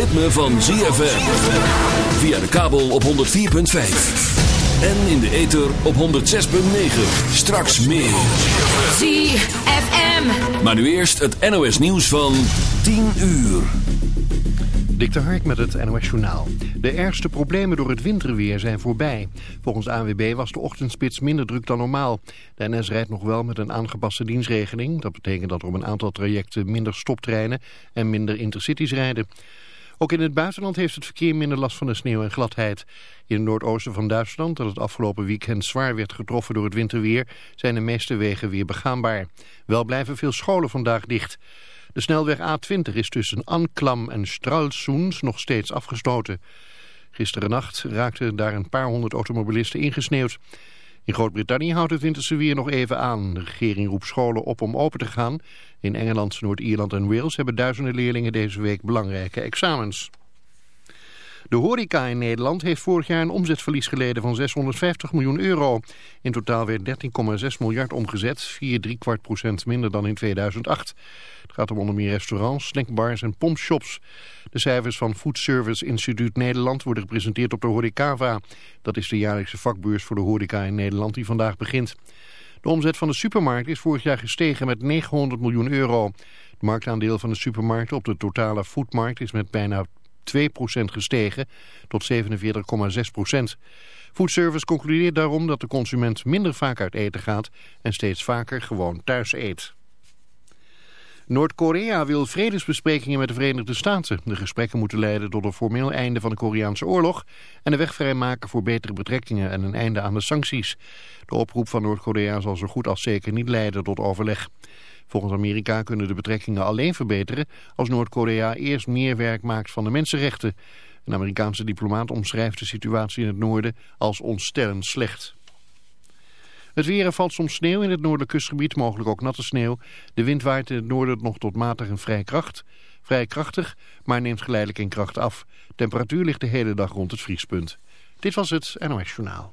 Het ritme van ZFM. Via de kabel op 104.5. En in de ether op 106.9. Straks meer. ZFM. Maar nu eerst het NOS nieuws van 10 uur. Dik de Hark met het NOS Journaal. De ergste problemen door het winterweer zijn voorbij. Volgens ANWB was de ochtendspits minder druk dan normaal. De NS rijdt nog wel met een aangepaste dienstregeling. Dat betekent dat er op een aantal trajecten minder stoptreinen en minder intercities rijden. Ook in het buitenland heeft het verkeer minder last van de sneeuw en gladheid. In het noordoosten van Duitsland, dat het afgelopen weekend zwaar werd getroffen door het winterweer, zijn de meeste wegen weer begaanbaar. Wel blijven veel scholen vandaag dicht. De snelweg A20 is tussen Anklam en Stralsund nog steeds afgesloten. Gisteren nacht raakten daar een paar honderd automobilisten ingesneeuwd. In Groot-Brittannië houdt het winterse weer nog even aan. De regering roept scholen op om open te gaan. In Engeland, Noord-Ierland en Wales hebben duizenden leerlingen deze week belangrijke examens. De horeca in Nederland heeft vorig jaar een omzetverlies geleden van 650 miljoen euro. In totaal werd 13,6 miljard omgezet, 4 3 kwart procent minder dan in 2008. Het gaat om onder meer restaurants, snackbars en pompshops. De cijfers van Food Service Instituut Nederland worden gepresenteerd op de Horecava. Dat is de jaarlijkse vakbeurs voor de horeca in Nederland die vandaag begint. De omzet van de supermarkt is vorig jaar gestegen met 900 miljoen euro. Het marktaandeel van de supermarkten op de totale foodmarkt is met bijna 2% gestegen tot 47,6%. Foodservice concludeert daarom dat de consument minder vaak uit eten gaat en steeds vaker gewoon thuis eet. Noord-Korea wil vredesbesprekingen met de Verenigde Staten. De gesprekken moeten leiden tot een formeel einde van de Koreaanse oorlog... en de weg vrijmaken voor betere betrekkingen en een einde aan de sancties. De oproep van Noord-Korea zal zo goed als zeker niet leiden tot overleg. Volgens Amerika kunnen de betrekkingen alleen verbeteren... als Noord-Korea eerst meer werk maakt van de mensenrechten. Een Amerikaanse diplomaat omschrijft de situatie in het noorden als ontstellend slecht. Het weer er valt soms sneeuw in het noordelijk kustgebied, mogelijk ook natte sneeuw. De wind waait in het noorden nog tot matig en vrij, kracht, vrij krachtig, maar neemt geleidelijk in kracht af. Temperatuur ligt de hele dag rond het vriespunt. Dit was het NOS Journaal.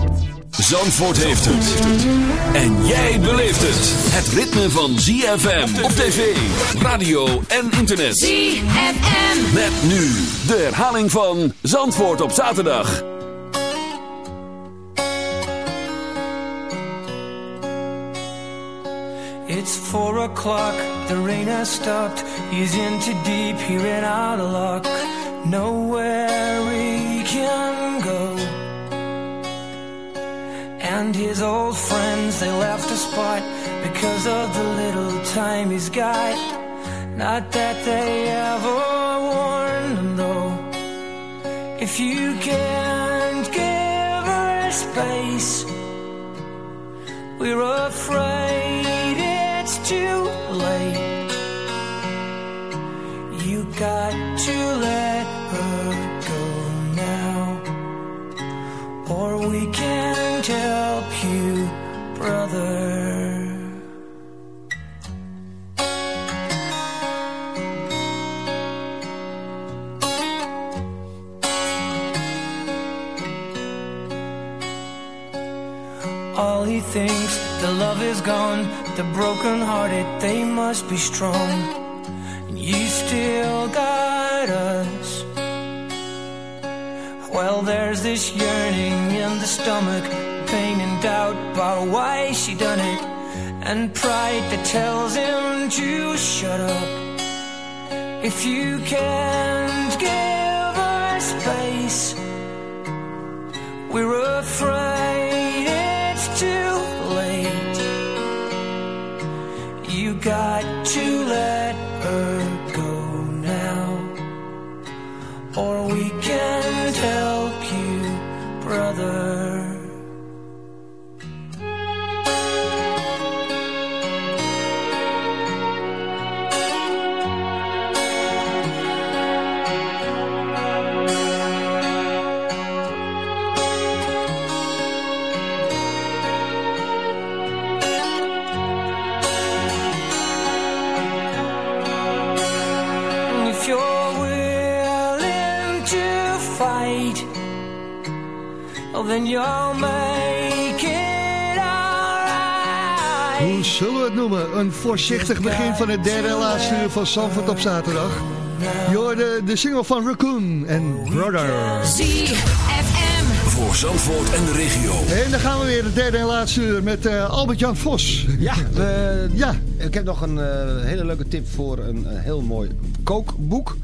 Zandvoort heeft het. En jij beleeft het. Het ritme van ZFM op tv, radio en internet. ZFM. Met nu de herhaling van Zandvoort op zaterdag. It's four o'clock, the rain has stopped. He's in too deep, he ran out of luck. Nowhere he can go. And his old friends, they left the spot because of the little time he's got. Not that they ever warned him though. If you can't give her space, we're afraid it's too late. You got to let her Or we can't help you, brother. All he thinks, the love is gone, the broken-hearted, they must be strong. And you still got us well, there's this yearning in the stomach, pain and doubt about why she done it, and pride that tells him to shut up. If you can't give her space, we're afraid it's too late. You got to let Hoe zullen we het noemen? Een voorzichtig begin van het derde en laatste uur van Zandvoort op zaterdag. Je hoorde de single van Raccoon en Brother. ZFM. Voor Zandvoort en de regio. En dan gaan we weer het derde en laatste uur met eh, Albert-Jan Vos. Ja, we- Ja, ik heb nog een eh, hele leuke tip voor een, eh, heel mooi kookboek.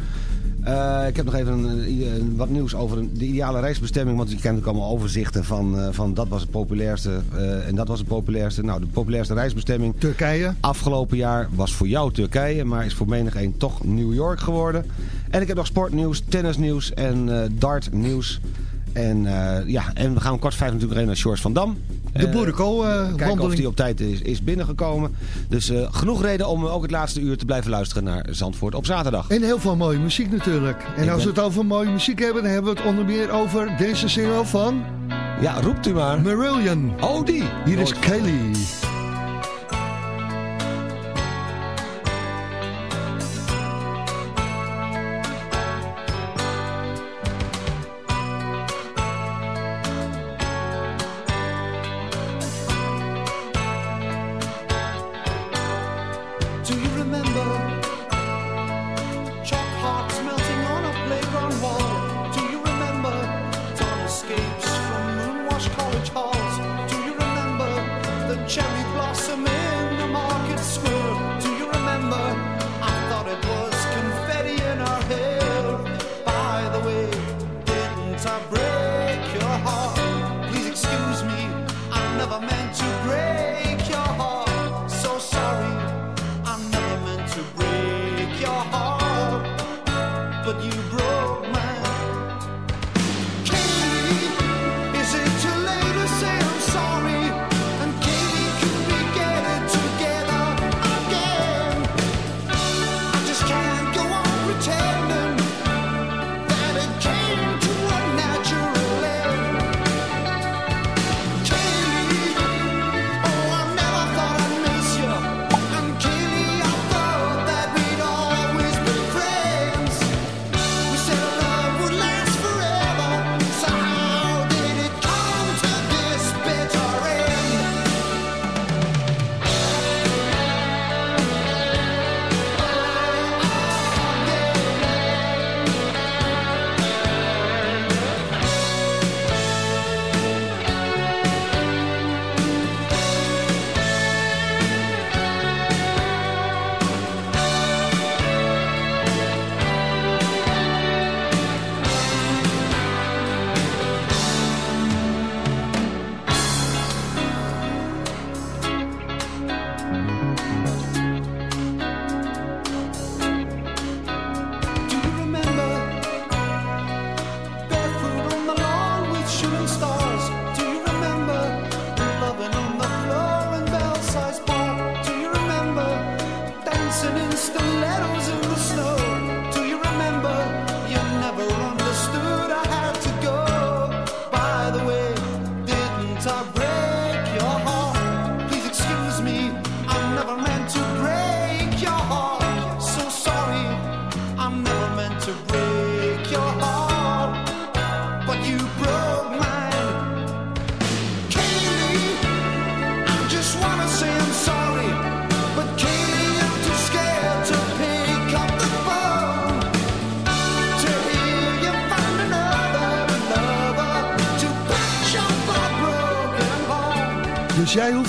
Eh, ik heb nog even een, eh, een- wat nieuws over de ideale reisbestemming. Want je kent natuurlijk allemaal overzichten van, eh, van dat was het populairste en dat was het populairste. Nou, de populairste reisbestemming Turkije. afgelopen jaar was voor jou Turkije, maar is voor menig een toch New York geworden. En ik heb nog sportnieuws, tennisnieuws en dartnieuws. En, ja, en we gaan om kwart vijf natuurlijk even naar George van Dam. De Eh, Boerenkool eh, Kijken of wandeling. die op tijd is, is binnengekomen. Dus eh, genoeg reden om ook het laatste uur te blijven luisteren naar Zandvoort op zaterdag. En heel veel mooie muziek natuurlijk. En Ik als we het over mooie muziek hebben, dan hebben we het onder meer over deze single van Ja, roept u maar. Marillion. Oh, die. Hier is Kelly.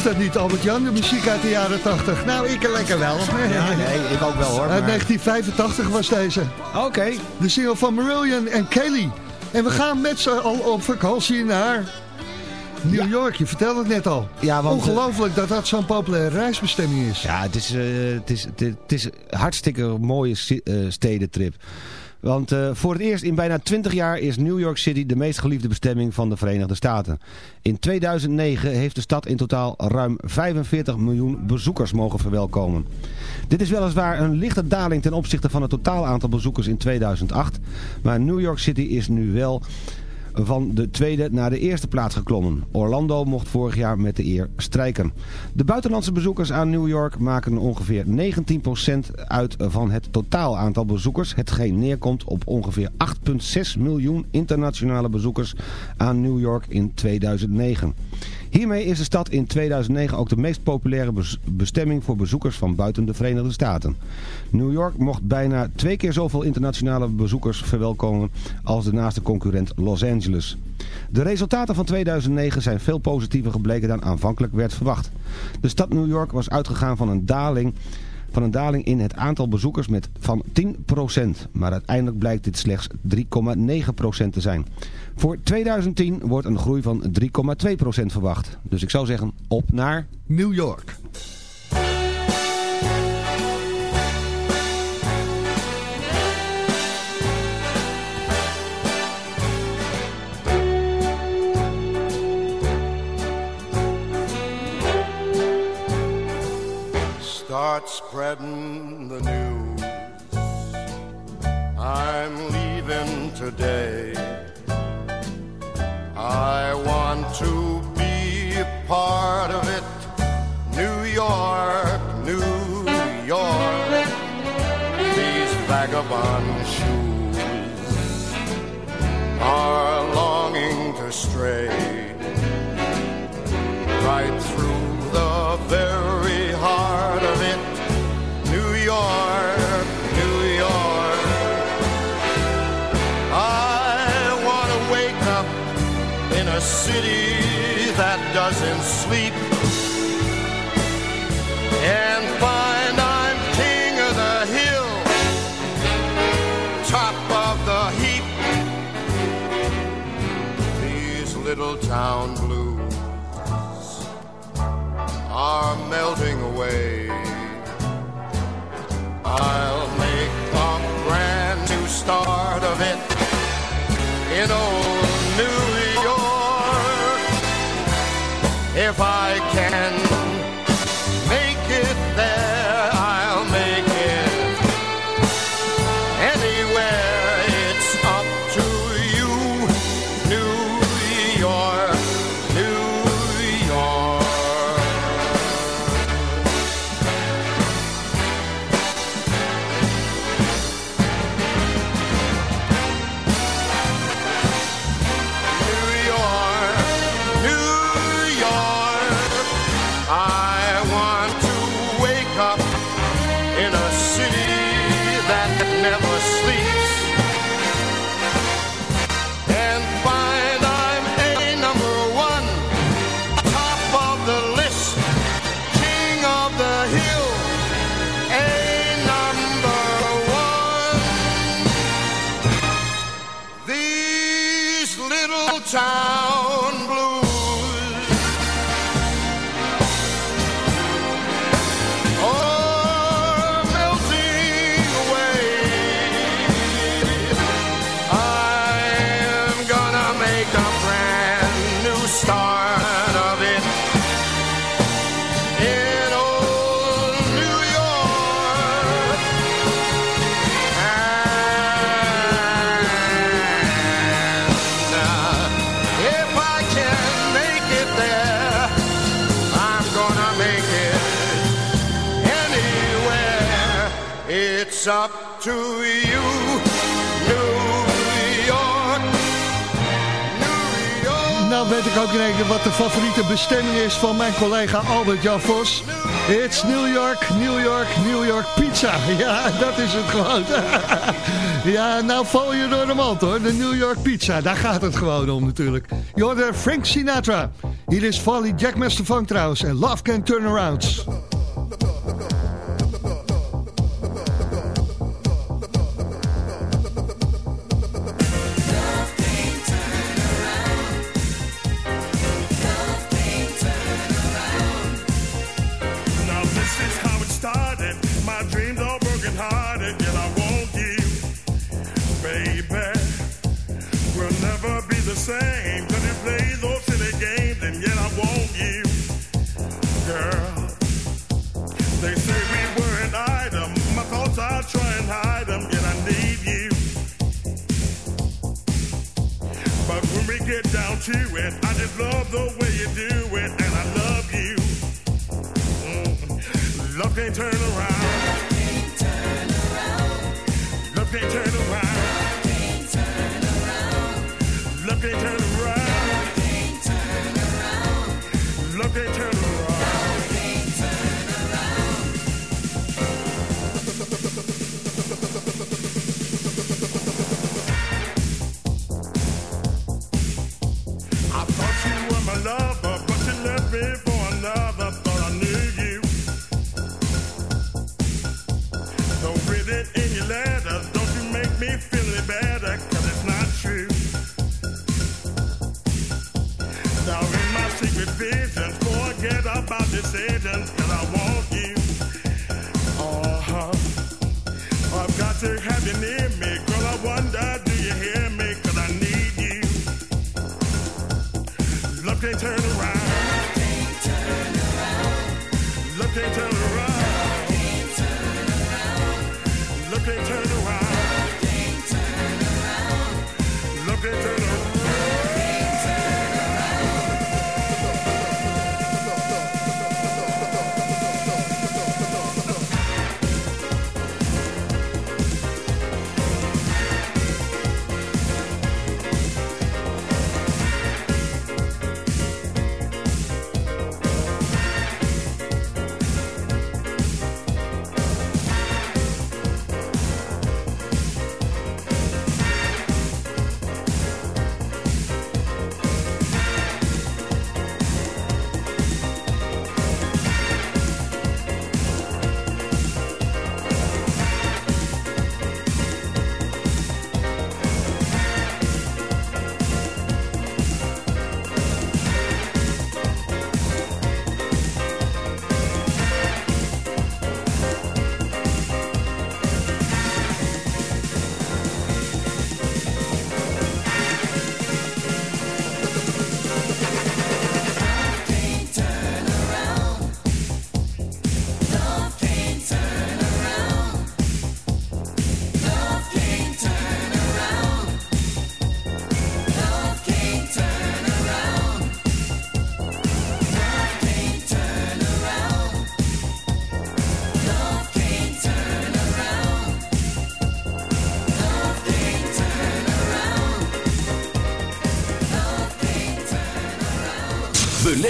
Dat niet, Albert-Jan, de muziek uit de jaren 80. Nou, ik lekker wel. Ja, nee, ik ook wel hoor. Uit maar- 1985 was deze. Oké. De single van Marillion en Kelly. En we gaan met z'n al op vakantie naar New York. Je vertelde het net al. Ja, want, eh, Ongelooflijk dat dat zo'n populaire reisbestemming is. Ja, het is, eh, het is, het is, het is een hartstikke mooie eh, stedentrip. Want eh, voor het eerst in bijna 20 jaar is New York City de meest geliefde bestemming van de Verenigde Staten. In 2009 heeft de stad in totaal ruim 45 miljoen bezoekers mogen verwelkomen. Dit is weliswaar een lichte daling ten opzichte van het totaal aantal bezoekers in 2008. Maar New York City is nu wel van de tweede naar de eerste plaats geklommen. Orlando mocht vorig jaar met de eer strijken. De buitenlandse bezoekers aan New York maken ongeveer 19% uit van het totaal aantal bezoekers. Hetgeen neerkomt op ongeveer 8,6 miljoen internationale bezoekers aan New York in 2009. Hiermee is de stad in 2009 ook de meest populaire bestemming voor bezoekers van buiten de Verenigde Staten. New York mocht bijna twee keer zoveel internationale bezoekers verwelkomen als de naaste concurrent Los Angeles. De resultaten van 2009 zijn veel positiever gebleken dan aanvankelijk werd verwacht. De stad New York was uitgegaan van een daling van een daling in het aantal bezoekers met van 10%. Maar uiteindelijk blijkt dit slechts 3,9% te zijn. Voor 2010 wordt een groei van 3,2% verwacht. Dus ik zou zeggen op naar... New York. Start spreading the news. I'm leaving today. I want to be a part of it. New York, New York. These vagabond shoes are longing to stray right through away. ook zou kijken wat de favoriete bestemming is van mijn collega Albert Javos. It's New York, New York, New York pizza. Ja, dat is het gewoon. ja, nou val je door de mand hoor. De New York pizza, daar gaat het gewoon om natuurlijk. Jorden Frank Sinatra. Hier is Valley Jackmaster Funk trouwens en Love Can Turn Arounds.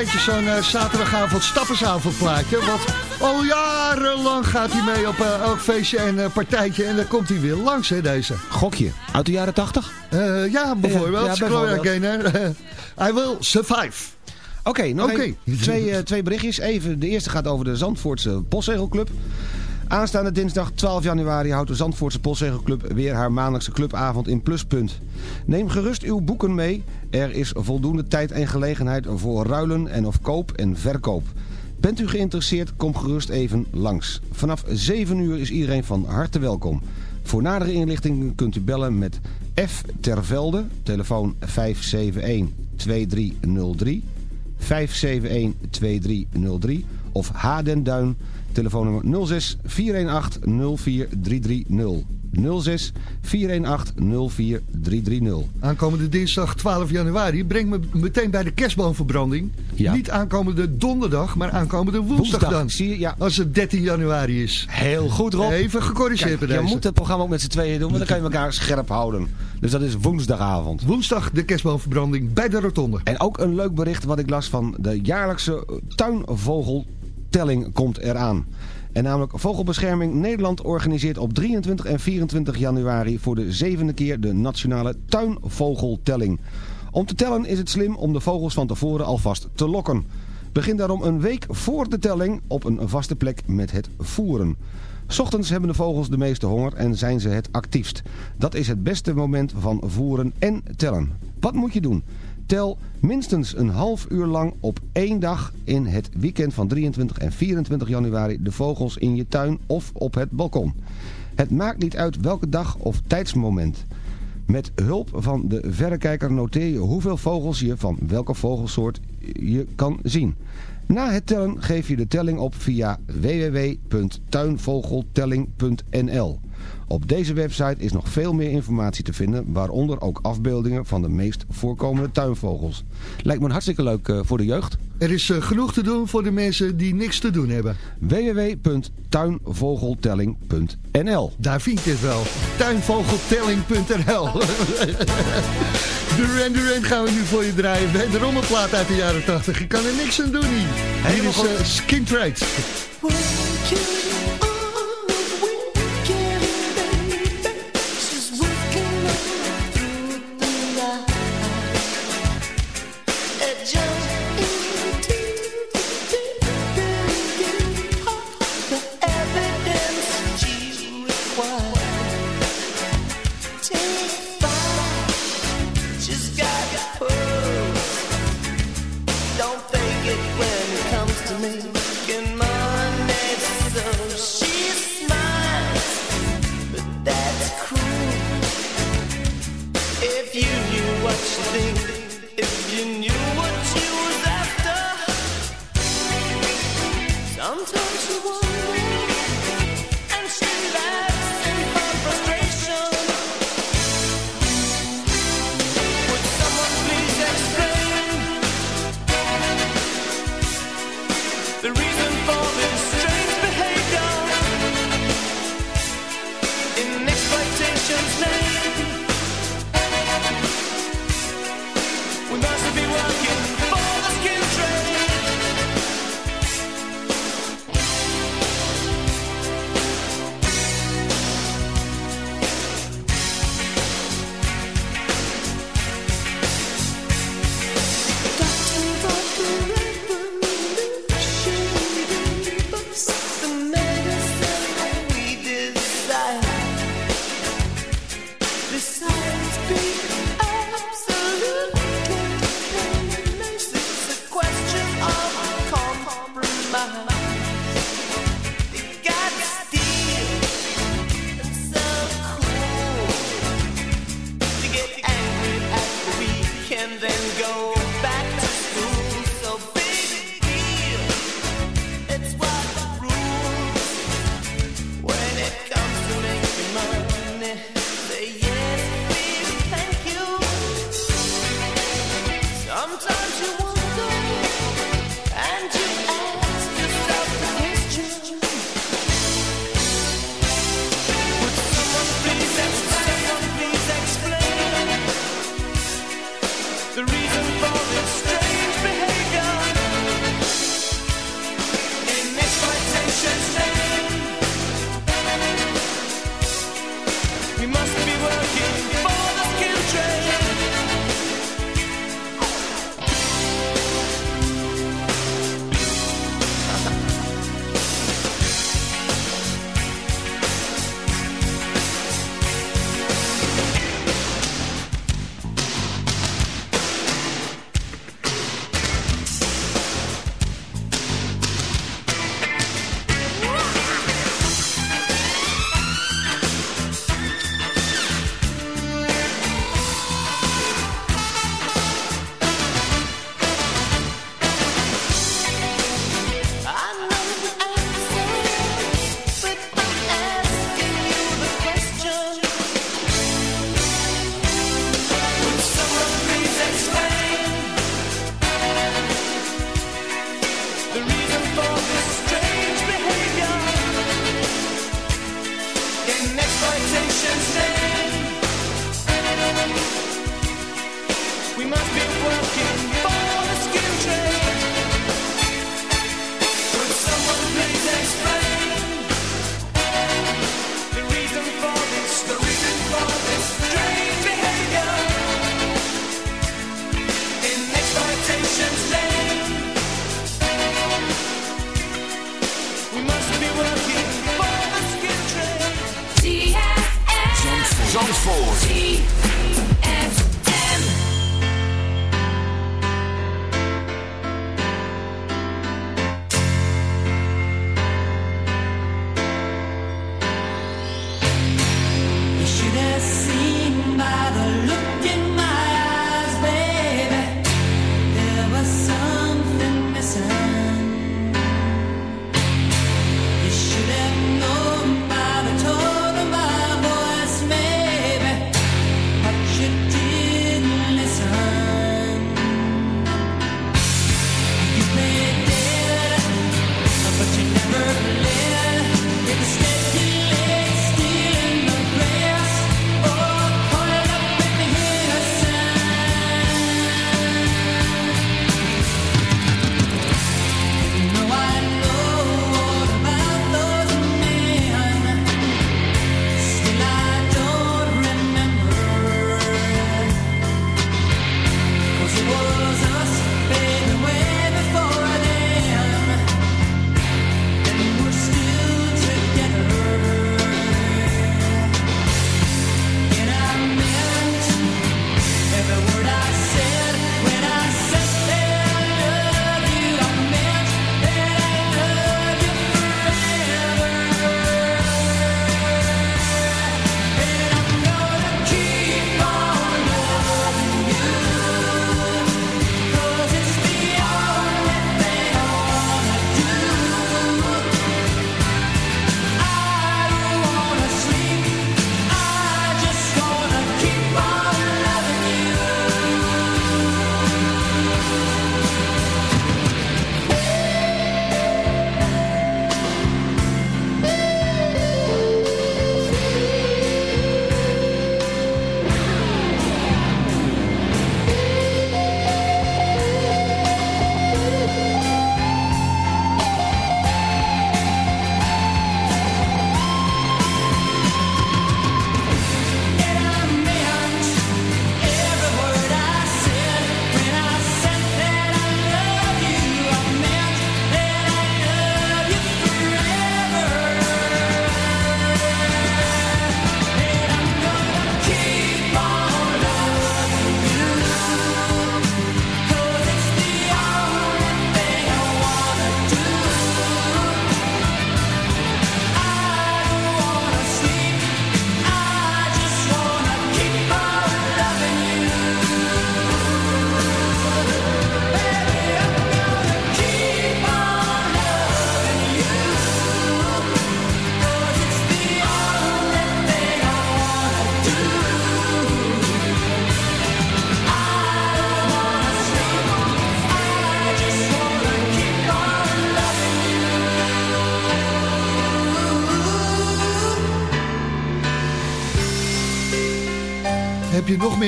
Beetje zo'n eh, zaterdagavond stappersavond plaatje. Want al jarenlang gaat hij mee op eh, elk feestje en eh, partijtje. En dan komt hij weer langs, hè, deze. Gokje, uit de jaren 80? Eh, ja, bijvoorbeeld. Ja, bijvoorbeeld. I will survive. Oké, nog Oké. even twee, twee berichtjes. Even, de eerste gaat over de Zandvoortse Postzegelclub. Aanstaande dinsdag 12 januari houdt de Zandvoortse Postzegelclub weer haar maandelijkse clubavond in Pluspunt. Neem gerust uw boeken mee. Er is voldoende tijd en gelegenheid voor ruilen en of koop en verkoop. Bent u geïnteresseerd, kom gerust even langs. Vanaf 7 uur is iedereen van harte welkom. Voor nadere inlichtingen kunt u bellen met F. Tervelde, telefoon 571-2303, 571-2303 of H. Den Duin, telefoonnummer 06 418 04330. 06 418 04330. Aankomende dinsdag 12 januari brengt me meteen bij de kerstboomverbranding. Ja. Niet aankomende donderdag, maar aankomende woensdag, Woensdag, dan. zie je, ja. Als het 13 januari is. Heel goed Rob. Even gecorrigeerd Kijk, je moet het programma ook met z'n tweeën doen, want dan kan je elkaar scherp houden. Dus dat is woensdagavond. Woensdag de kerstboomverbranding bij de rotonde. En ook een leuk bericht wat ik las van de jaarlijkse tuinvogeltelling komt eraan. En namelijk Vogelbescherming Nederland organiseert op 23 en 24 januari voor de zevende keer de nationale tuinvogeltelling. Om te tellen is het slim om de vogels van tevoren alvast te lokken. Begin daarom een week voor de telling op een vaste plek met het voeren. Ochtends hebben de vogels de meeste honger en zijn ze het actiefst. Dat is het beste moment van voeren en tellen. Wat moet je doen? Tel minstens een half uur lang op één dag in het weekend van 23 en 24 januari de vogels in je tuin of op het balkon. Het maakt niet uit welke dag of tijdsmoment. Met hulp van de verrekijker noteer je hoeveel vogels je van welke vogelsoort je kan zien. Na het tellen geef je de telling op via www.tuinvogeltelling.nl. Op deze website is nog veel meer informatie te vinden, waaronder ook afbeeldingen van de meest voorkomende tuinvogels. Lijkt me een hartstikke leuk eh, voor de jeugd. Er is eh, genoeg te doen voor de mensen die niks te doen hebben. www.tuinvogeltelling.nl Daar vind je het wel. Tuinvogeltelling.nl Duran Duran gaan we nu voor je draaien. De rommelplaat uit de jaren 80. Je kan er niks aan doen hier. Hier is eh, Skin Trade.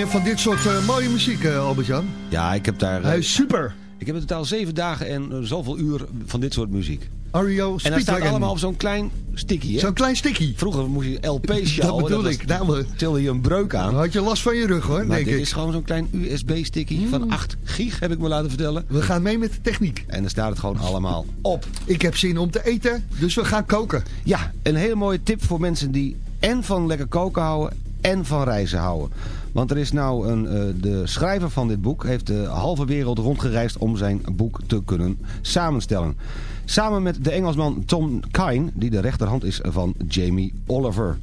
Je van dit soort eh, mooie muziek, eh, Albert-Jan? Ja, ik heb daar... eh, Hij is super. Ik heb in totaal zeven dagen en zoveel uur van dit soort muziek. Ario En dat staat allemaal op zo'n klein sticky, hè? Zo'n klein sticky. Vroeger moest je LP's Dat sjouwen. bedoel was- ik. Nou, tilde je een breuk aan. Dan had je last van je rug hoor, Maar denk dit ik. is gewoon zo'n klein USB-sticky van 8 gig, heb ik me laten vertellen. We gaan mee met de techniek. En dan staat het gewoon allemaal op. Ik heb zin om te eten, dus we gaan koken. Ja, een hele mooie tip voor mensen die en van lekker koken houden en van reizen houden. Want er is nou een, eh, de schrijver van dit boek heeft de halve wereld rondgereisd om zijn boek te kunnen samenstellen. Samen met de Engelsman Tom Kine, die de rechterhand is van Jamie Oliver.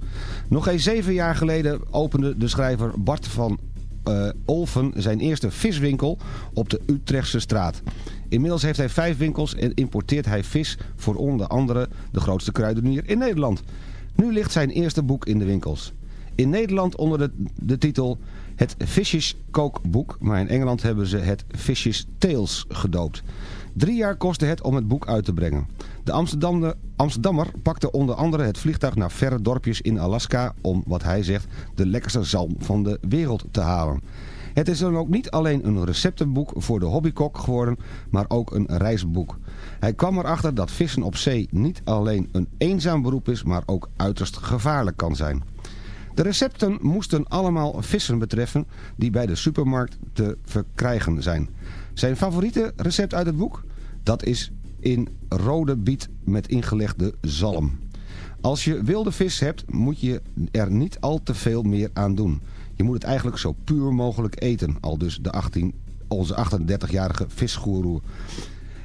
Nog eens zeven jaar geleden opende de schrijver Bart van eh, Olven zijn eerste viswinkel op de Utrechtse straat. Inmiddels heeft hij vijf winkels en importeert hij vis voor onder andere de grootste kruidenier in Nederland. Nu ligt zijn eerste boek in de winkels. In Nederland onder de, de titel Het Visjes Kookboek, maar in Engeland hebben ze het Visjes Tales gedoopt. Drie jaar kostte het om het boek uit te brengen. De Amsterdammer, Amsterdammer pakte onder andere het vliegtuig naar verre dorpjes in Alaska... om, wat hij zegt, de lekkerste zalm van de wereld te halen. Het is dan ook niet alleen een receptenboek voor de hobbykok geworden, maar ook een reisboek. Hij kwam erachter dat vissen op zee niet alleen een eenzaam beroep is, maar ook uiterst gevaarlijk kan zijn. De recepten moesten allemaal vissen betreffen die bij de supermarkt te verkrijgen zijn. Zijn favoriete recept uit het boek? Dat is in rode biet met ingelegde zalm. Als je wilde vis hebt, moet je er niet al te veel meer aan doen. Je moet het eigenlijk zo puur mogelijk eten, al dus de 18, onze 38-jarige visgoeroe.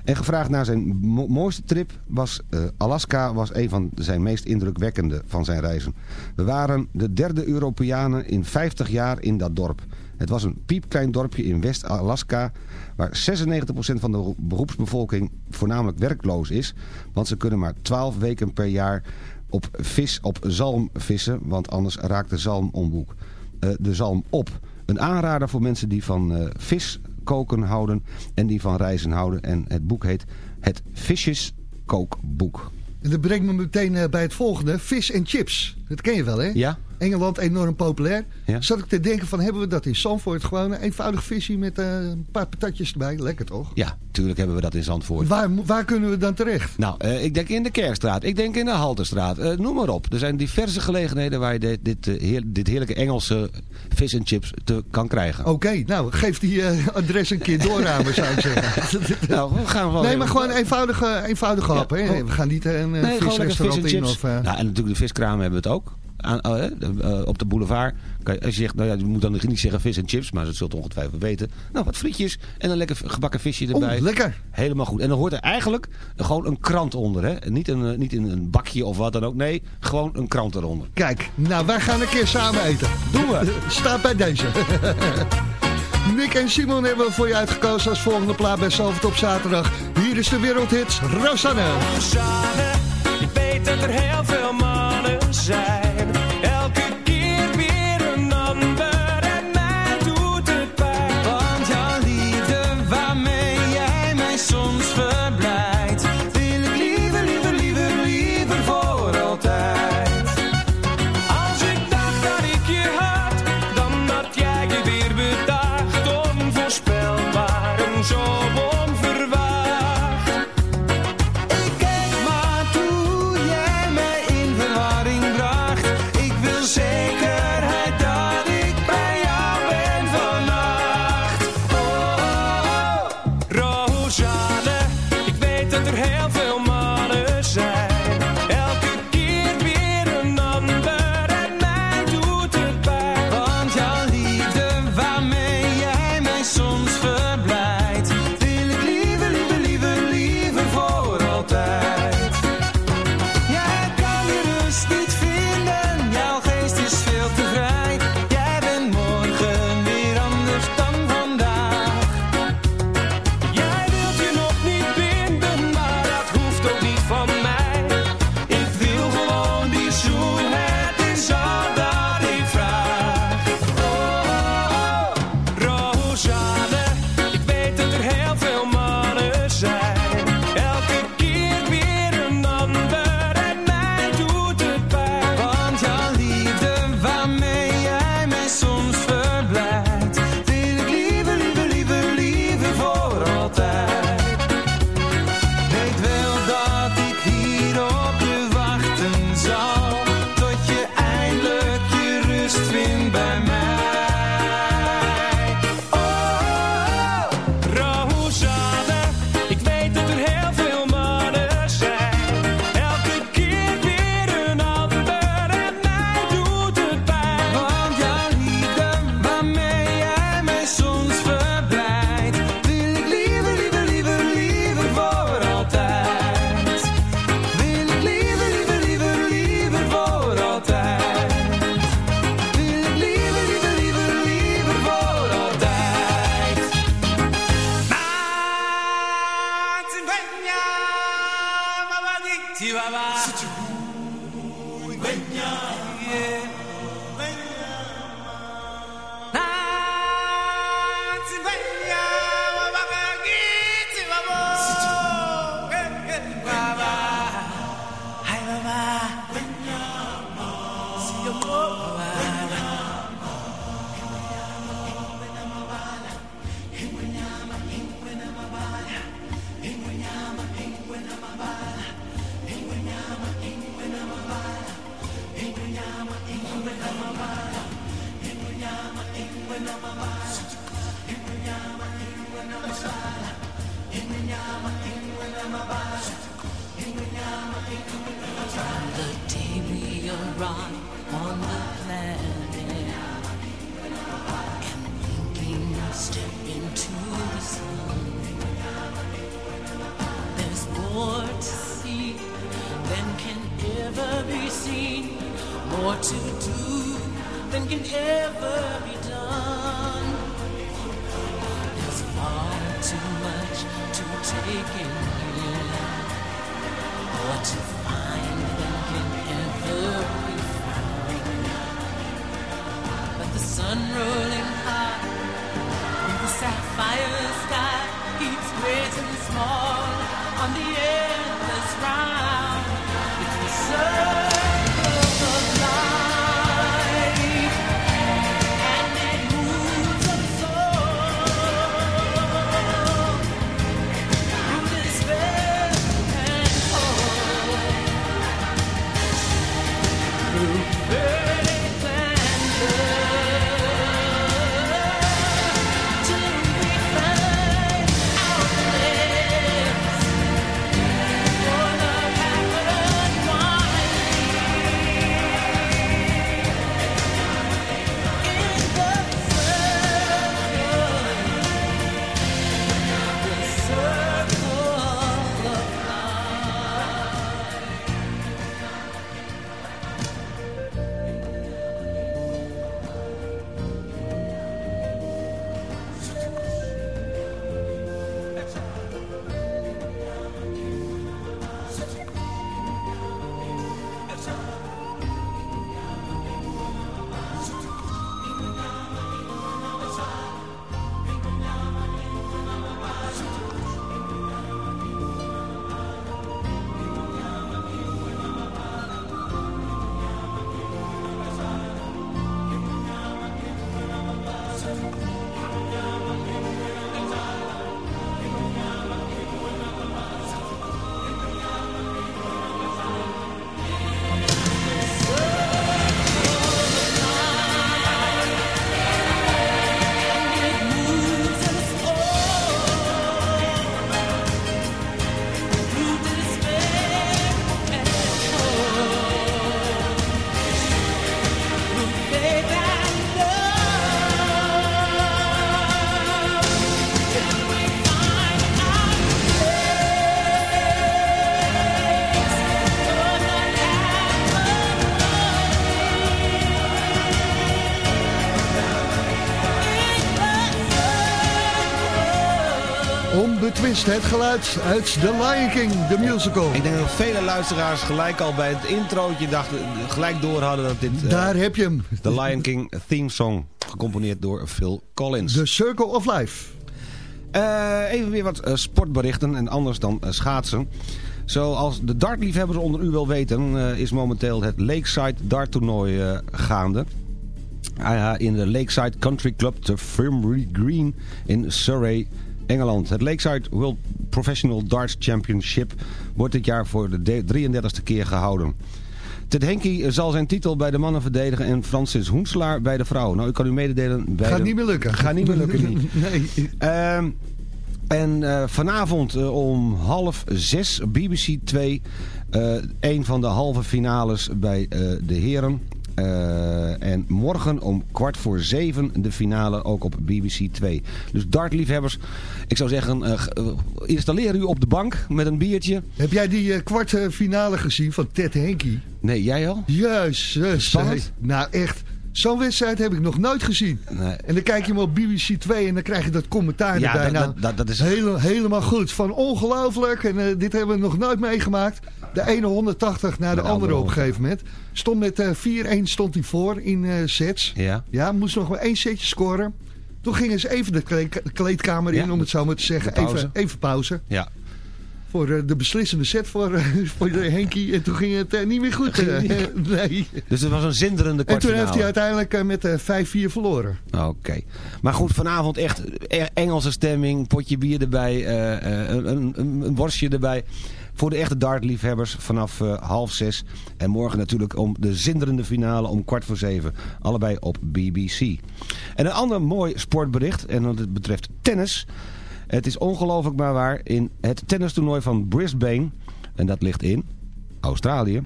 En gevraagd naar zijn mo- mooiste trip was eh, Alaska was een van zijn meest indrukwekkende van zijn reizen. We waren de derde Europeanen in 50 jaar in dat dorp. Het was een piepklein dorpje in West-Alaska waar 96% van de beroepsbevolking voornamelijk werkloos is. Want ze kunnen maar 12 weken per jaar op vis op zalm vissen, want anders raakt de zalm omboek. Eh, de zalm op. Een aanrader voor mensen die van eh, vis koken houden en die van reizen houden. En het boek heet Het Visjeskookboek. En dat brengt me meteen eh, bij het volgende. Vis en chips. Dat ken je wel, hè? Ja? Engeland enorm populair. Ja. Zat ik te denken van, hebben we dat in Zandvoort? Gewoon een eenvoudig visje met eh, een paar patatjes erbij. Lekker toch? Ja, tuurlijk hebben we dat in Zandvoort. Waar, waar kunnen we dan terecht? Nou, eh, ik denk in de Kerkstraat. Ik denk in de Halterstraat. Eh, noem maar op. Er zijn diverse gelegenheden waar je dit, dit, heer- dit heerlijke Engelse vis en chips te, kan krijgen. Oké, nou, geef die adres een keer door aan me, zou ik zeggen. Nou, we gaan wel nee, maar gewoon eenvoudige, eenvoudige hap. Hè? gewoon- We gaan niet een Nee, vis visrestaurant in. Of, Nou, en natuurlijk de viskramen hebben we het ook. Aan, eh, eh, op de boulevard. Kan je, als je zegt, nou ja, je moet dan niet zeggen vis en chips, maar dat zult ongetwijfeld weten. Nou, wat frietjes en een lekker gebakken visje erbij. Oeh, lekker. Helemaal goed. En dan hoort er eigenlijk gewoon een krant onder. Hè? En Niet, een, eh, niet in een bakje of wat dan ook. Nee, gewoon een krant eronder. Kijk, nou, wij gaan een keer samen eten. Doen we. Staat bij deze. Nick en Simon hebben we voor je uitgekozen als volgende plaat bij Zalvert op zaterdag. Hier is de wereldhit Rosanne. Rosanne, ik weet dat er heel veel mannen zijn. What to find can ever be found. But the sun rolling Onbetwist het geluid uit The Lion King, de musical. Ik denk dat vele luisteraars gelijk al bij het introotje dachten, gelijk door hadden dat dit... eh, Daar heb je hem. The Lion King theme song, gecomponeerd door Phil Collins. The Circle of Life. Eh, even weer wat eh, sportberichten en anders dan schaatsen. Zoals de dartliefhebbers onder u wel weten is momenteel het Lakeside darttoernooi eh, gaande. In de Lakeside Country Club te Firmbury Green in Surrey, Engeland. Het Lakeside World Professional Darts Championship wordt dit jaar voor de de- 33ste keer gehouden. Ted Henke zal zijn titel bij de mannen verdedigen en Francis Hoenselaar bij de vrouwen. Nou, ik kan u mededelen... Bij Gaat de- niet meer lukken. Gaat niet meer lukken, niet. nee. Ehm, en eh, vanavond eh, om half zes, BBC 2, eh, een van de halve finales bij de heren. Eh, en morgen om kwart voor zeven de finale ook op BBC 2. Dus dartliefhebbers, ik zou zeggen, eh, eh, installeer u op de bank met een biertje. Heb jij die kwartfinale gezien van Ted Henke? Nee, jij al? Spannend. hè. Nou echt, zo'n wedstrijd heb ik nog nooit gezien. Nee. En dan kijk je hem op BBC 2 en dan krijg je dat commentaar Ja, erbij. dat- nou, dat- dat- is- hele- helemaal goed. Van ongelooflijk. En eh, dit hebben we nog nooit meegemaakt. De ene 180 naar de, De andere andere op een gegeven moment. Stond met eh 4-1 stond hij voor in eh, sets. Ja. Ja, moest nog maar één setje scoren. Toen gingen ze even de kleed- kleedkamer in, Ja, om het zo maar te zeggen. Even, even pauze. Ja. Voor eh, de beslissende set voor, eh, voor Henkie. En toen ging het eh, niet meer goed. Niet nee. Dus het was een zinderende En toen kwartfinale. heeft hij uiteindelijk met eh 5-4 verloren. Oké. Maar goed, vanavond echt Engelse stemming, potje bier erbij, een, een, een worstje erbij. Voor de echte dartliefhebbers vanaf half zes. En morgen natuurlijk om de zinderende finale om kwart voor zeven. Allebei op BBC. En een ander mooi sportbericht, en dat betreft tennis. Het is ongelooflijk maar waar. In het tennistoernooi van Brisbane, en dat ligt in Australië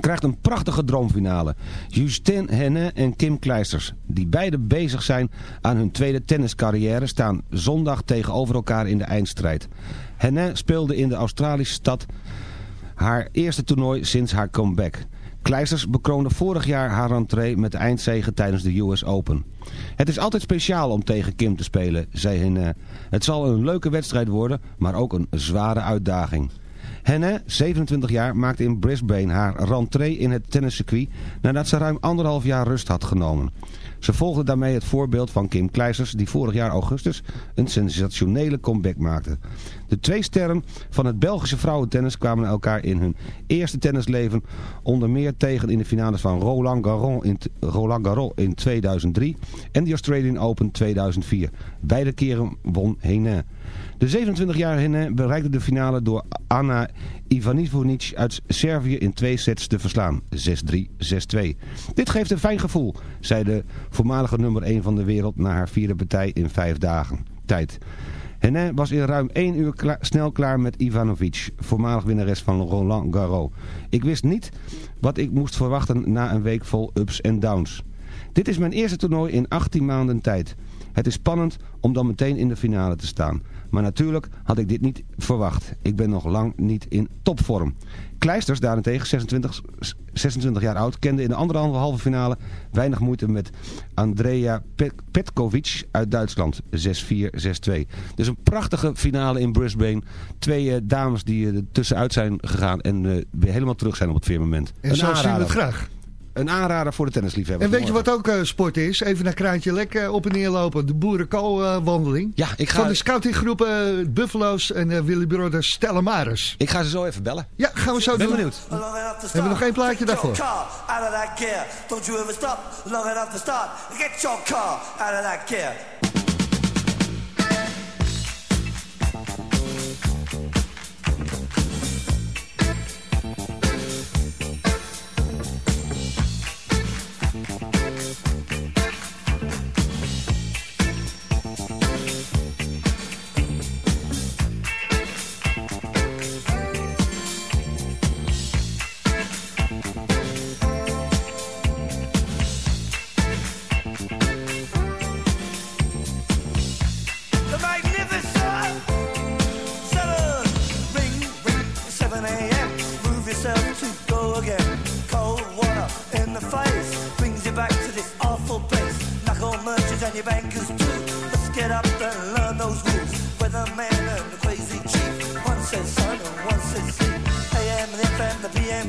krijgt een prachtige droomfinale. Justin Henne en Kim Kleisters, die beide bezig zijn aan hun tweede tenniscarrière, staan zondag tegenover elkaar in de eindstrijd. Henne speelde in de Australische stad haar eerste toernooi sinds haar comeback. Kleisters bekroonde vorig jaar haar rentree met de eindzege tijdens de US Open. Het is altijd speciaal om tegen Kim te spelen, zei Henne. Het zal een leuke wedstrijd worden, maar ook een zware uitdaging. Henne, 27 jaar, maakte in Brisbane haar rentree in het tenniscircuit nadat ze ruim anderhalf jaar rust had genomen. Ze volgde daarmee het voorbeeld van Kim Kleisters die vorig jaar augustus een sensationele comeback maakte. De twee sterren van het Belgische vrouwentennis kwamen elkaar in hun eerste tennisleven onder meer tegen in de finales van Roland Garros in, Roland Garros in 2003 en de Australian Open 2004. Beide keren won Henin. De 27-jarige Henin bereikte de finale door Anna Ivanisevic uit Servië in twee sets te verslaan. 6-3, 6-2. Dit geeft een fijn gevoel, zei de voormalige nummer 1 van de wereld na haar vierde partij in vijf dagen tijd. Henin was in ruim 1 uur snel klaar met Ivanovic, voormalig winnares van Roland Garros. Ik wist niet wat ik moest verwachten na een week vol ups en downs. Dit is mijn eerste toernooi in 18 maanden tijd. Het is spannend om dan meteen in de finale te staan. Maar natuurlijk had ik dit niet verwacht. Ik ben nog lang niet in topvorm. Kleisters daarentegen, 26, 26 jaar oud, kende in de andere halve finale weinig moeite met Andrea Petkovic uit Duitsland. 6-4, 6-2. Dus een prachtige finale in Brisbane. Twee uh, dames die er tussenuit zijn gegaan en uh, weer helemaal terug zijn op het firmament. En een zo aanrader. zien we het graag. Een aanrader voor de tennisliefhebber. En weet je wat ook uh, sport is? Even naar Kraantje Lek uh, op en neer lopen. De boerenkoolwandeling. ja, ik ga... Van de scoutinggroepen uh, Buffalo's en uh, Willy Brothers Stella Maris. Ik ga ze zo even bellen. Ja, gaan we zo ben doen. benieuwd. We hebben nog één plaatje daarvoor. Don't you ever stop long enough to start. Get your car out of that gear.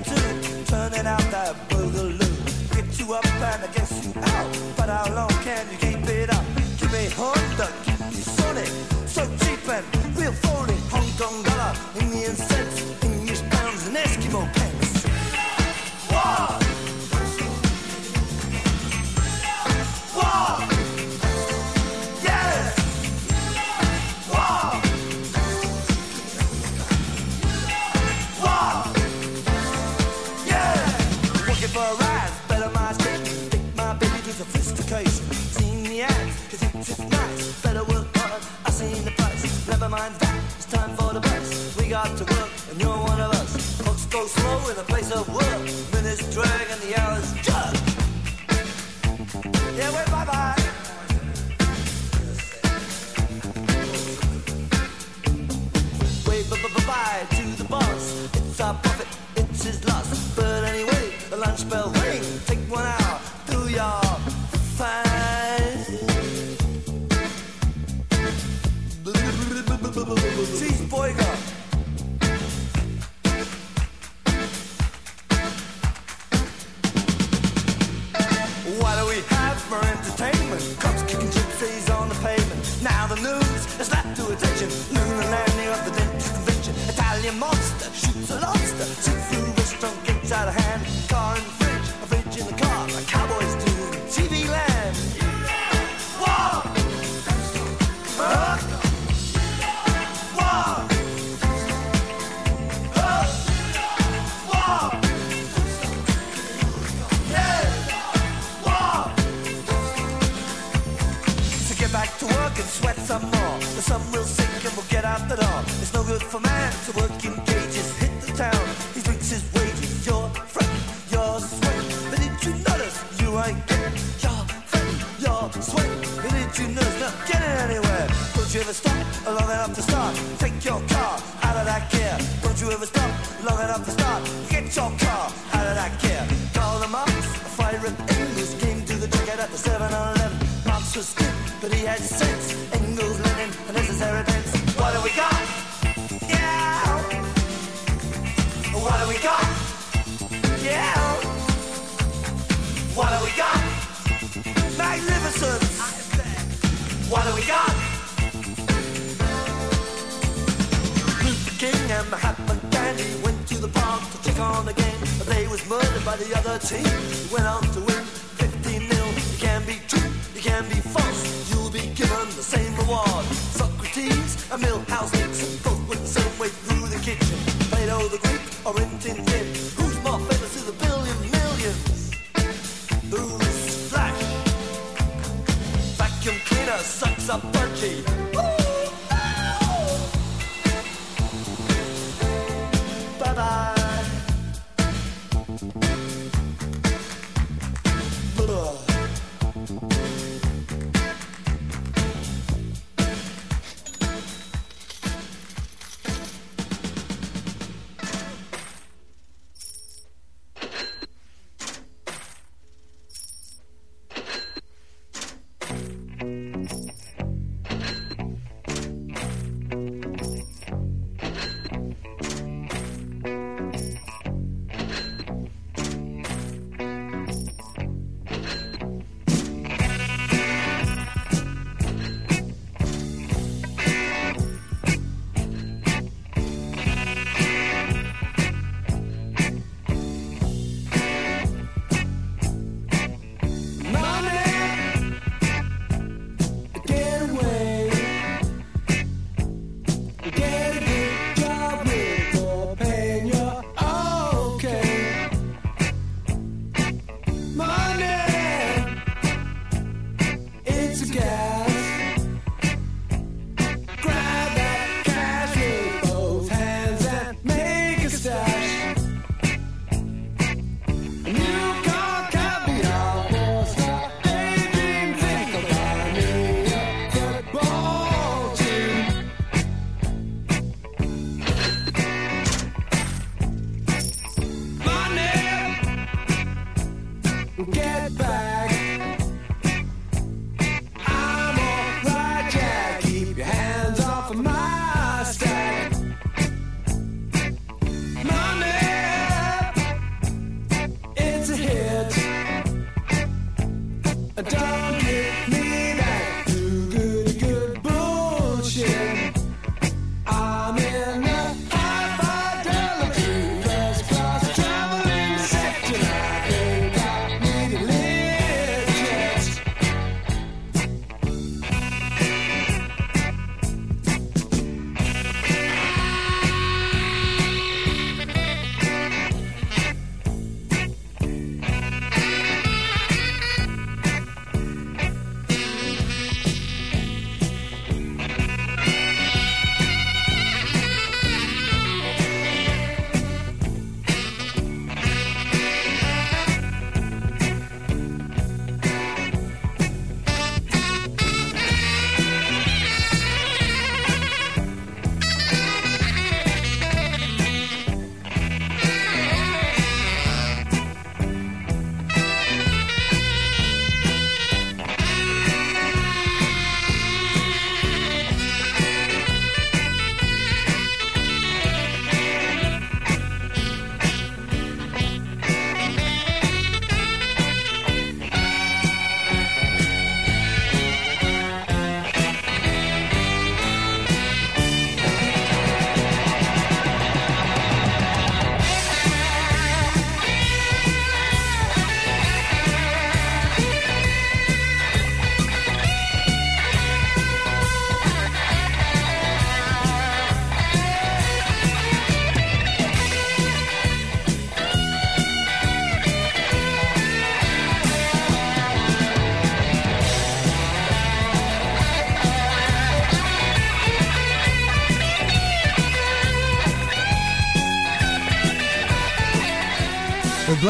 The. Turning out that boogaloo. Get you up and I guess you out. But how long can you keep it up? Give me Honda, keep of work. To work and sweat some more. The sun will sink and we'll get out the door. It's no good for man to work in cages. Hit the town, he drinks his wages. Your friend, your sweat. But did you notice you ain't getting your friend, your sweat? But did you notice not getting anywhere? Don't you ever stop long enough to start? Take your car out of that gear. Don't you ever stop long enough to start? But he had sense. Engels, Lenin, the necessary pence. What do we got? Yeah. What do we got? Yeah. What do we got? Magnificent. What do we got? Luther King and Mahatma Gandhi went to the park to check on the game, but they was murdered by the other team. He went on to win can be false. You'll be given the same reward. Socrates and Milhouse Nixon both went the same way through the kitchen. Plato the Greek or Rin Tin Tin. Who's more famous to the billion millions? Who's Flash? Vacuum cleaner sucks up Bunchy.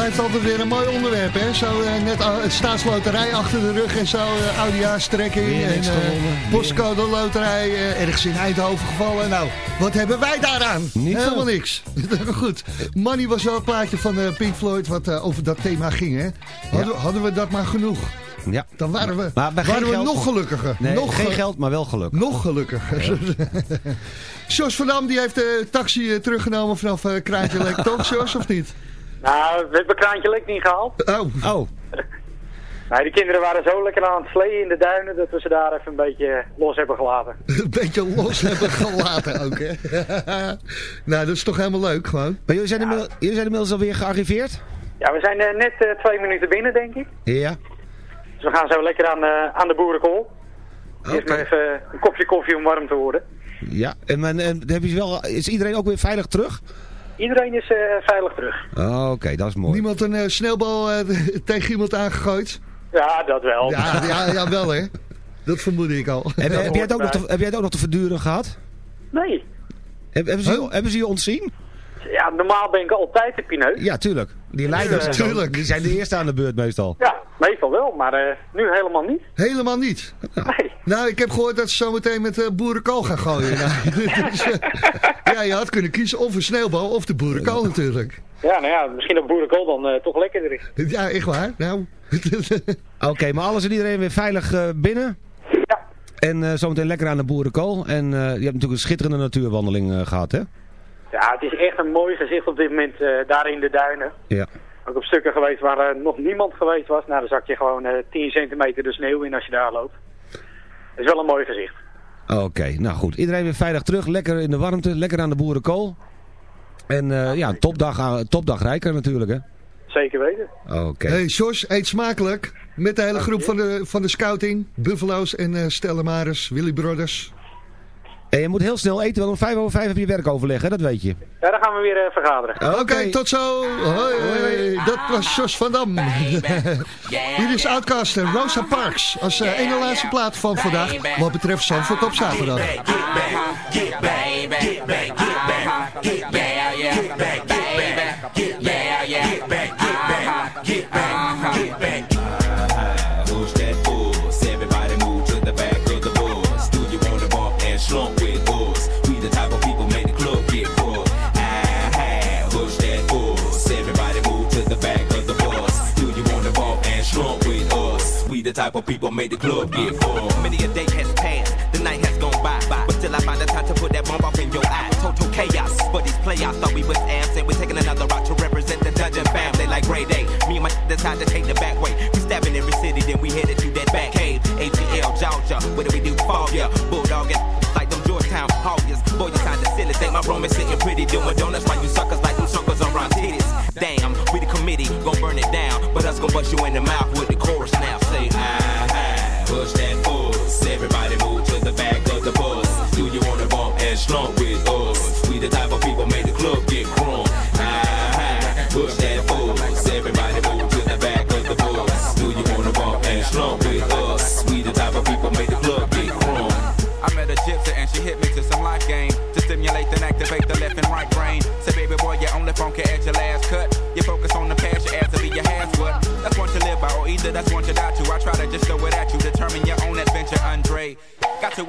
Blijft altijd weer een mooi onderwerp, hè? Zo eh, net uh, het staatsloterij achter de rug en zo, uh, oudejaarstrekking Weer en eh, gewonnen. postcode loterij eh, ergens in Eindhoven gevallen. Nou, wat hebben wij daaraan? Niet Helemaal veel. niks. Goed. Money was wel een plaatje van eh, Pink Floyd wat eh, over dat thema ging, hè? Hadden, hadden we dat maar genoeg? Ja. Dan waren we, Maar waren we geld- nog gelukkiger. Nee, nog geen ge- geld, maar wel geluk. Nog gelukkiger. Jos van Dam die heeft de taxi eh, teruggenomen vanaf eh, Kraantje Lek. Toch, Jos, of niet? Nou, we hebben Kraantje Lek niet gehaald. Oh. Oh. Nee, die kinderen waren zo lekker aan het sleeën in de duinen dat we ze daar even een beetje los hebben gelaten. Een beetje los hebben gelaten ook, hè? nou, dat is toch helemaal leuk, gewoon. Maar jullie zijn, inmiddels, jullie zijn inmiddels alweer gearriveerd? Ja, we zijn eh, net eh, twee minuten binnen, denk ik. Ja. Dus we gaan zo lekker aan, de aan de boerenkool. Eerst maar even een kopje koffie om warm te worden. Ja. En, en, en heb je wel, is iedereen ook weer veilig terug? Iedereen is eh, veilig terug. Oh, Oké, dat is mooi. Niemand een eh, sneeuwbal eh, tegen iemand aangegooid? Ja, dat wel. Ja, ja, ja wel, hè? Dat vermoedde ik al. Heb, heb, jij het ook nog te, heb jij het ook nog te verduren gehad? Nee. Heb, hebben, ze, je- hebben ze je ontzien? Ja, normaal ben ik altijd de pineut. Ja, tuurlijk. Die leiders Ja, zo, die zijn de eerste aan de beurt meestal. Ja, meestal wel, maar eh, nu helemaal niet. Helemaal niet. Nee. Nou, ik heb gehoord dat ze zometeen met uh, boerenkool gaan gooien. Nou, dus, eh, ja, je had kunnen kiezen of een sneeuwbal of de boerenkool natuurlijk. Ja, nou ja, misschien dat boerenkool dan eh, toch lekkerder is. Ja, echt waar. Nou. Oké, maar alles en iedereen weer veilig eh, binnen? Ja. En eh, zometeen lekker aan de boerenkool. En eh, je hebt natuurlijk een schitterende natuurwandeling eh, gehad, hè? Ja, het is echt een mooi gezicht op dit moment eh, daar in de duinen. Ja. Ook op stukken geweest waar eh, nog niemand geweest was. Nou, dan zak je gewoon eh 10 centimeter de sneeuw in als je daar loopt. Het is wel een mooi gezicht. Oké, nou goed. Iedereen weer veilig terug. Lekker in de warmte. Lekker aan de boerenkool. En eh, ja, topdag, topdag Rijker natuurlijk, hè? Zeker weten. Oké. Hey, Jos, eet smakelijk. Met de hele groep van de, van de scouting. Buffalo's en eh Stella Maris, Willy Brothers. En je moet heel snel eten, want om vijf over vijf heb je werkoverleg, hè? Dat weet je. Ja, dan gaan we weer eh, vergaderen. Oké, tot zo. Hoi, hoi. Dat was Jos van Dam. Hier is Outcast en Rosa Parks. Als eh, ene laatste plaat van vandaag. Wat betreft Zandvoort op zaterdag. Get back, get back, get back, people made the club get full. Many a day has passed, the night has gone by, by. but still I find the time to put that bomb off in your eye. Total chaos for these playoffs. Thought we was and we're taking another route to represent the dungeon family like Grey Day. Me and my decide to take the back way. We stabbing every city, then we headed to that back cave. ATL, Georgia, what do we do? Fall yeah, bulldogging like them Georgetown Hawkins. Boy, you kinda silly. Think my room is sitting pretty, doing donuts while you suckers like them suckers around titties. Damn, we the committee, gon' burn it down, but us gon' bust you in the mouth with the chorus now. strong.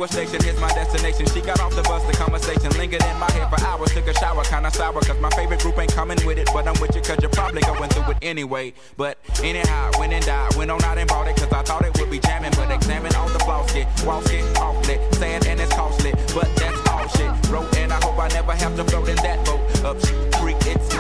Station, here's my destination. She got off the bus, the conversation lingered in my head for hours. Took a shower, kinda sour, cause my favorite group ain't coming with it. But I'm with you, cause you're probably going through it anyway. But anyhow, went and died, went on out and bought it, cause I thought it would be jamming. But examine all the flaws, get, walls get awfully. Sad and it's costly, but that's all shit. Wrote and I hope I never have to float in that boat. Up creek, it's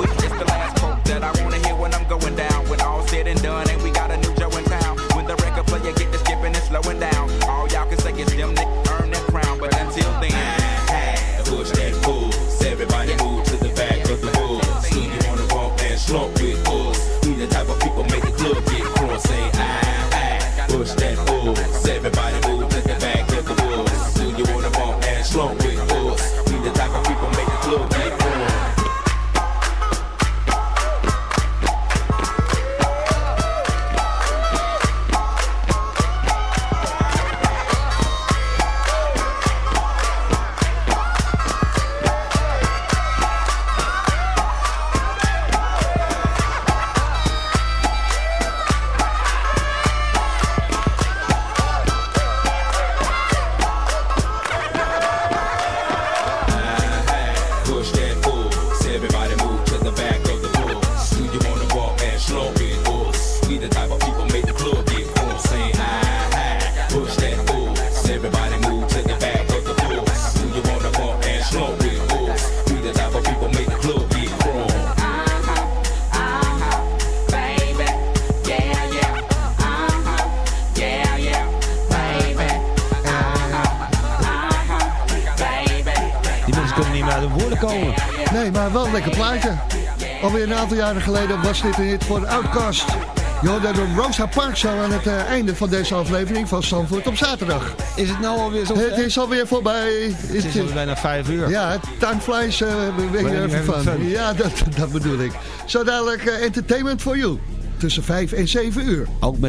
aantal jaren geleden was dit een hit voor de Outcast. Je hoorde de Rosa Park Show aan het eh, einde van deze aflevering van Zandvoort op zaterdag. Is het nou alweer zo Het is alweer voorbij. Het is alweer bijna vijf uur. Ja, time flies, eh, we weten er When even van. Ja, dat, dat bedoel ik. Zo dadelijk eh, entertainment for you. Tussen vijf en zeven uur. Ook met